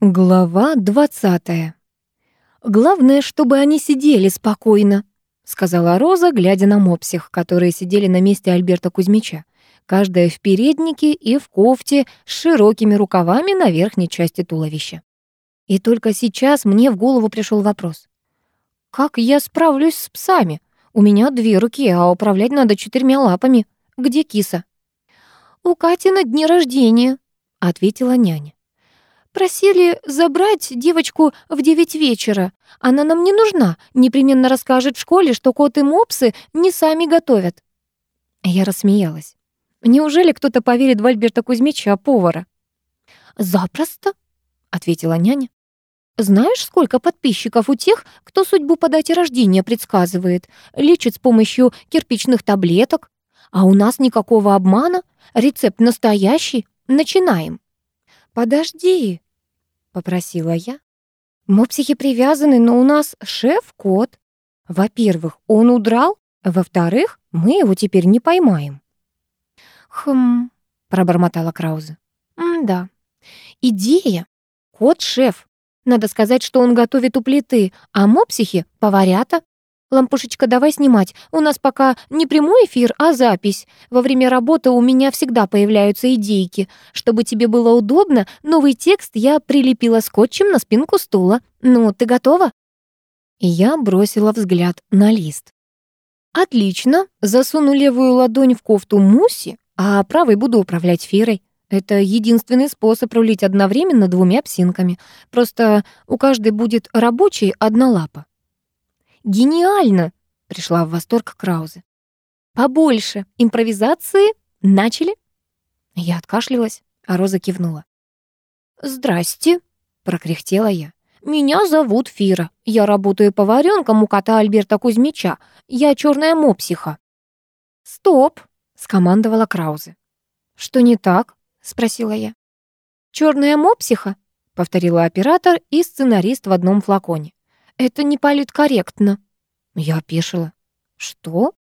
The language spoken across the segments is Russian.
Глава двадцатая. «Главное, чтобы они сидели спокойно», — сказала Роза, глядя на мопсих, которые сидели на месте Альберта Кузьмича, каждая в переднике и в кофте с широкими рукавами на верхней части туловища. И только сейчас мне в голову пришел вопрос. «Как я справлюсь с псами? У меня две руки, а управлять надо четырьмя лапами. Где киса?» «У Кати на дне рождения», — ответила няня. Просили забрать девочку в девять вечера. Она нам не нужна. Непременно расскажет в школе, что коты мопсы не сами готовят. Я рассмеялась. Неужели кто-то поверит в Альберта Кузьмича, повара? «Запросто», — ответила няня. «Знаешь, сколько подписчиков у тех, кто судьбу по дате рождения предсказывает, лечит с помощью кирпичных таблеток? А у нас никакого обмана, рецепт настоящий. Начинаем». «Подожди», — попросила я. «Мопсихи привязаны, но у нас шеф-кот. Во-первых, он удрал, во-вторых, мы его теперь не поймаем». «Хм», — пробормотала Крауза. «Да, идея. Кот-шеф. Надо сказать, что он готовит у плиты, а мопсихи — поварята. «Лампушечка, давай снимать. У нас пока не прямой эфир, а запись. Во время работы у меня всегда появляются идейки. Чтобы тебе было удобно, новый текст я прилепила скотчем на спинку стула. Ну, ты готова?» И я бросила взгляд на лист. «Отлично. Засуну левую ладонь в кофту Муси, а правой буду управлять Фирой. Это единственный способ рулить одновременно двумя псинками. Просто у каждой будет рабочей одна лапа. Гениально!» — пришла в восторг Краузе. «Побольше импровизации. Начали?» Я откашлялась, а Роза кивнула. «Здрасте», — прокряхтела я. «Меня зовут Фира. Я работаю поваренком у кота Альберта Кузьмича. Я черная мопсиха». «Стоп», — скомандовала Краузе. «Что не так?» — спросила я. Черная мопсиха», — повторила оператор и сценарист в одном флаконе. Это не политкорректно. Я опешила. Что?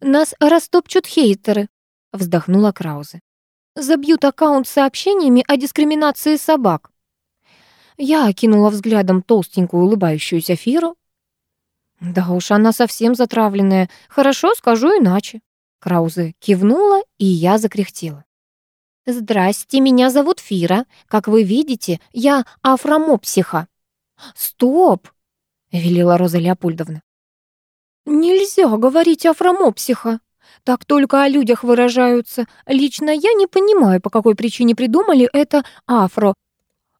Нас растопчут хейтеры, вздохнула Краузе. Забьют аккаунт сообщениями о дискриминации собак. Я окинула взглядом толстенькую улыбающуюся Фиру. Да уж, она совсем затравленная. Хорошо, скажу иначе. Краузе кивнула, и я закряхтела. «Здрасте, меня зовут Фира. Как вы видите, я афромопсиха». «Стоп!» — велела Роза Леопольдовна. «Нельзя говорить афромопсиха. Так только о людях выражаются. Лично я не понимаю, по какой причине придумали это афро.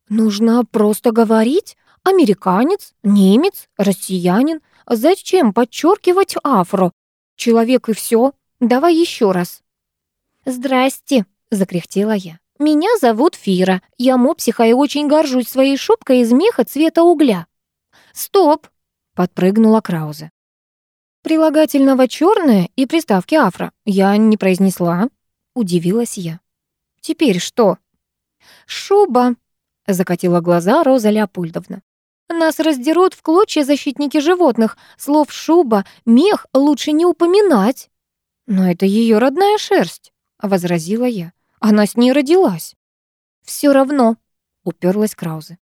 Нужно просто говорить американец, немец, россиянин. Зачем подчеркивать афро? Человек и все. Давай еще раз». «Здрасте», — закряхтела я. «Меня зовут Фира. Я мопсиха и очень горжусь своей шубкой из меха цвета угля». «Стоп!» — подпрыгнула Краузе. «Прилагательного черное и приставки афро я не произнесла», — удивилась я. «Теперь что?» «Шуба», — закатила глаза Роза Леопольдовна. «Нас раздерут в клочья защитники животных. Слов «шуба», «мех» лучше не упоминать». «Но это ее родная шерсть», — возразила я. «Она с ней родилась». «Все равно», — уперлась Краузе.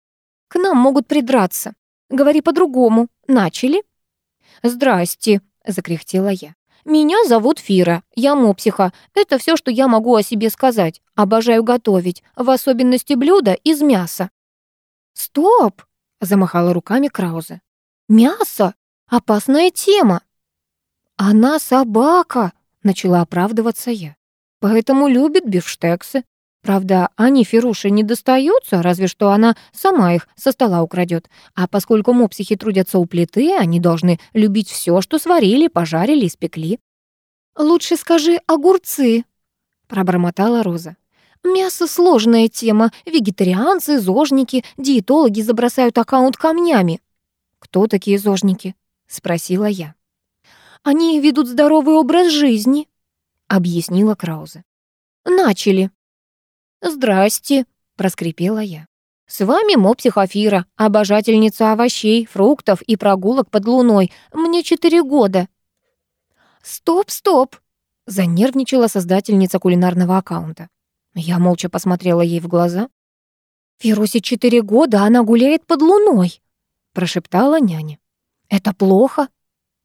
«К нам могут придраться. Говори по-другому. Начали?» «Здрасте», — закряхтела я. «Меня зовут Фира. Я мопсиха. Это все, что я могу о себе сказать. Обожаю готовить, в особенности блюда из мяса». «Стоп!» — замахала руками Краузе. «Мясо? Опасная тема!» «Она собака!» — начала оправдываться я. «Поэтому любит бифштексы. Правда, они Феруше не достаются, разве что она сама их со стола украдет. А поскольку мопсихи трудятся у плиты, они должны любить все, что сварили, пожарили и спекли. «Лучше скажи огурцы», — пробормотала Роза. «Мясо — сложная тема. Вегетарианцы, зожники, диетологи забросают аккаунт камнями». «Кто такие зожники?» — спросила я. «Они ведут здоровый образ жизни», — объяснила Краузе. «Начали», «Здрасте», — проскрипела я. «С вами мопсихофира, обожательница овощей, фруктов и прогулок под луной. Мне четыре года». «Стоп, стоп!» — занервничала создательница кулинарного аккаунта. Я молча посмотрела ей в глаза. «Фирусе четыре года, она гуляет под луной», — прошептала няня. «Это плохо?»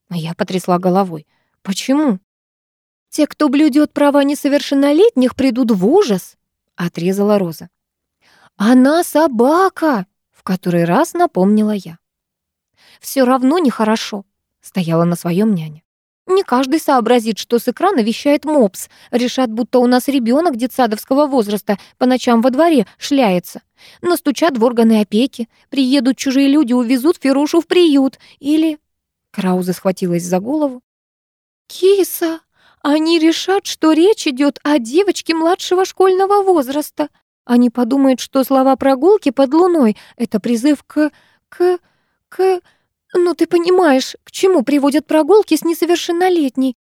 А я потрясла головой. «Почему?» «Те, кто блюдет права несовершеннолетних, придут в ужас», — отрезала Роза. «Она собака!» — в который раз напомнила я. «Все равно нехорошо», — стояла на своем няня. «Не каждый сообразит, что с экрана вещает мопс. Решат, будто у нас ребенок детсадовского возраста по ночам во дворе шляется. Настучат в органы опеки, приедут чужие люди, увезут Ферушу в приют. Или...» Крауза схватилась за голову. «Киса, они решат, что речь идет о девочке младшего школьного возраста. Они подумают, что слова прогулки под луной — это призыв к... к... к... Ну, ты понимаешь, к чему приводят прогулки с несовершеннолетней.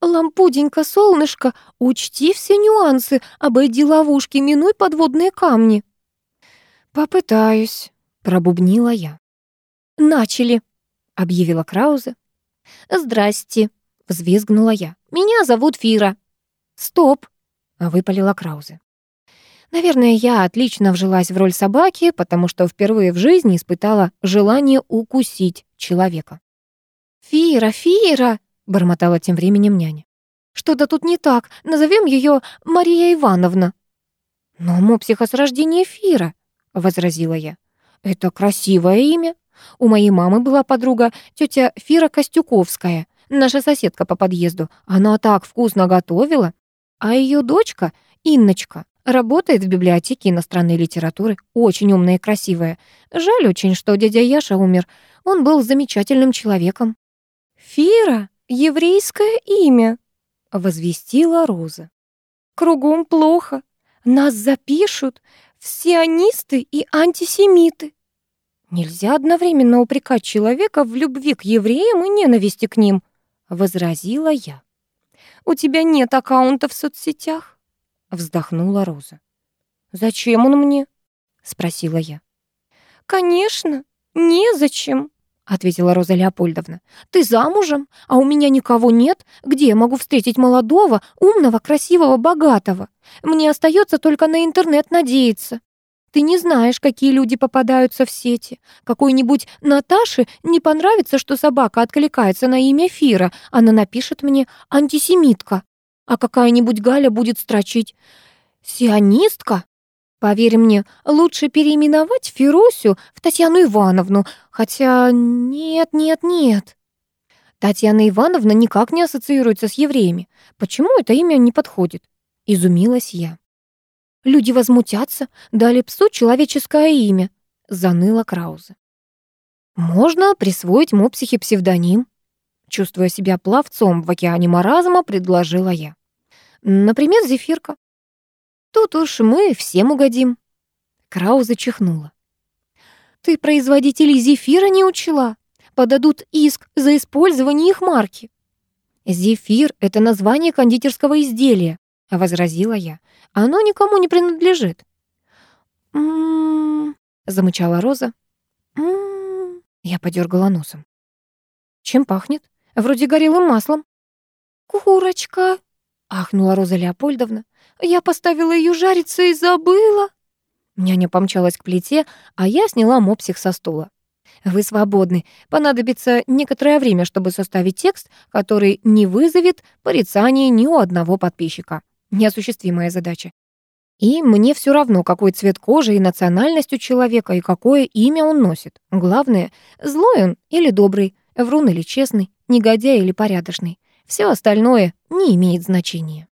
Лампуденька, солнышко, учти все нюансы, обойди ловушки, минуй подводные камни. «Попытаюсь», — пробубнила я. «Начали», — объявила Краузе. «Здрасте», — взвизгнула я. «Меня зовут Фира». «Стоп», — выпалила Краузе. Наверное, я отлично вжилась в роль собаки, потому что впервые в жизни испытала желание укусить человека. «Фира, Фира!» — бормотала тем временем няня. «Что-то тут не так. Назовем ее Мария Ивановна». «Но мопсиха с рождения Фира», — возразила я. «Это красивое имя. У моей мамы была подруга, тетя Фира Костюковская, наша соседка по подъезду. Она так вкусно готовила. А ее дочка, Инночка, Работает в библиотеке иностранной литературы, очень умная и красивая. Жаль очень, что дядя Яша умер. Он был замечательным человеком. «Фира — еврейское имя», — возвестила Роза. «Кругом плохо. Нас запишут в сионисты и антисемиты». «Нельзя одновременно упрекать человека в любви к евреям и ненависти к ним», — возразила я. «У тебя нет аккаунта в соцсетях?» вздохнула Роза. «Зачем он мне?» — спросила я. «Конечно, незачем», — ответила Роза Леопольдовна. «Ты замужем, а у меня никого нет. Где я могу встретить молодого, умного, красивого, богатого? Мне остается только на интернет надеяться. Ты не знаешь, какие люди попадаются в сети. Какой-нибудь Наташе не понравится, что собака откликается на имя Фира. Она напишет мне «антисемитка» а какая-нибудь Галя будет строчить «Сионистка?» Поверь мне, лучше переименовать Фирусю в Татьяну Ивановну, хотя нет, нет, нет. Татьяна Ивановна никак не ассоциируется с евреями. Почему это имя не подходит? Изумилась я. Люди возмутятся, дали псу человеческое имя, заныла Краузе. Можно присвоить мопсихе псевдоним. Чувствуя себя пловцом в океане маразма, предложила я. Например, зефирка. Тут уж мы всем угодим. Крауза чихнула. Ты производителей зефира не учила. Подадут иск за использование их марки. Зефир — это название кондитерского изделия, возразила я. Оно никому не принадлежит. «М-м-м», замычала Роза. «М-м-м», я подергала носом. Чем пахнет? Вроде горелым маслом. Курочка, ахнула Роза Леопольдовна. «Я поставила ее жариться и забыла». Няня помчалась к плите, а я сняла мопсих со стула. «Вы свободны. Понадобится некоторое время, чтобы составить текст, который не вызовет порицания ни у одного подписчика. Неосуществимая задача. И мне все равно, какой цвет кожи и национальность у человека, и какое имя он носит. Главное, злой он или добрый, врун или честный, негодяй или порядочный. Все остальное не имеет значения.